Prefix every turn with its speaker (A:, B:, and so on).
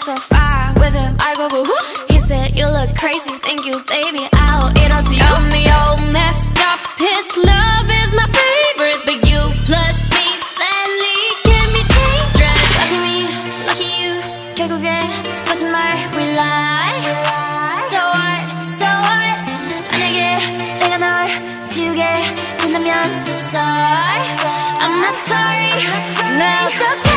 A: so far with him. I go boo hoo. He said, You look crazy, thank you, baby. I'll eat all to you. Got me all messed up. His love is my favorite, but you plus me sadly can be dangerous. Lucky me, lucky you. 결국엔 거짓말 we lie. So what, so what? 만약에 내가 널 지우게 된다면 so sorry. I'm not sorry. 나 어떡해?